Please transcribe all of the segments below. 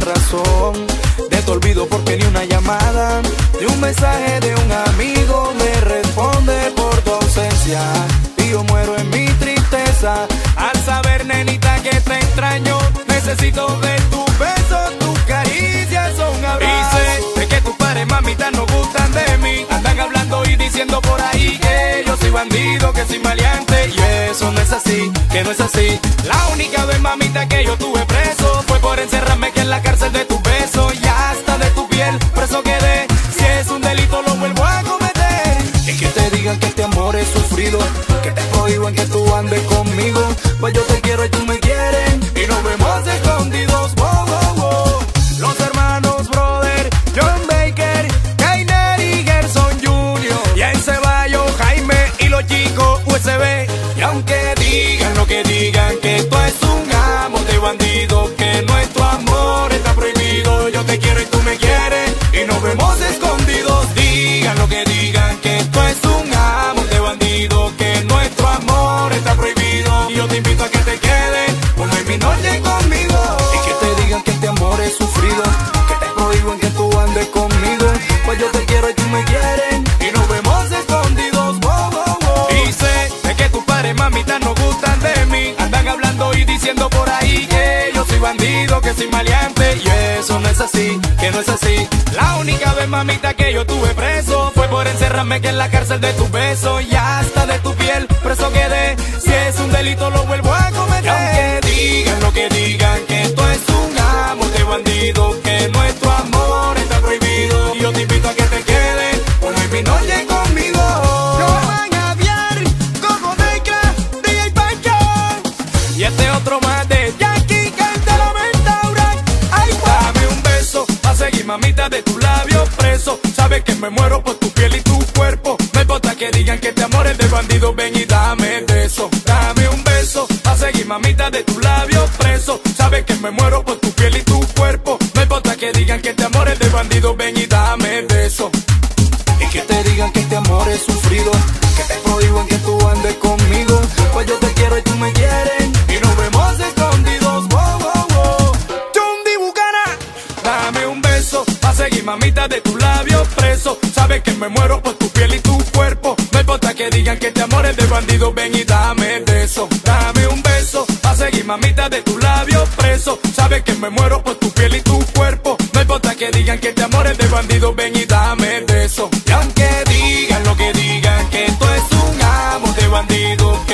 razón de tu olvido, porque ni una llamada, ni un mensaje de un amigo Necesito ver tu beso, tus caricias, son abrazos. Y de que tus padres, mamita, no gustan de mí. Andan hablando y diciendo por ahí que yo soy bandido, que soy maleante. Y eso no es así, que no es así. La única vez, mamita, que yo tuve preso fue por encerrarme que en la cárcel de tu beso y hasta de tu piel. Preso quedé. Que digan, que es soy maleante. Y eso no es así, que no es así. La única vez, mamita, que yo tuve preso fue por encerrarme que en la cárcel de tu beso y hasta de tu piel. Preso quedé. Si es un delito, lo vuelvo a cometer. Y aunque digan lo que digan, me muero por tu piel y tu cuerpo. No importa que digan que este amor es de bandido, ven y dame beso. Dame un beso, a seguir mamita de tus labios preso. Sabes que me muero por tu piel y tu cuerpo. No importa que digan que este amor es de bandido, ven y dame beso. Y que te digan que este amor es sufrido, que te prohíban que tú andes conmigo. Pues yo te quiero y tú me quieres. labios presos. Sabes que me muero por tu piel y tu cuerpo. No importa que digan que te amores de bandido, ven y dame de eso. Dame un beso, a seguir mamita de tus labios presos. Sabes que me muero por tu piel y tu cuerpo. No importa que digan que te amores de bandido, ven y dame de eso. Y aunque digan lo que digan, que tú es un amo de bandido,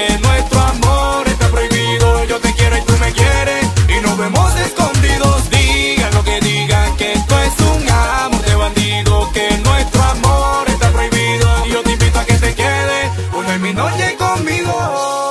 conmigo.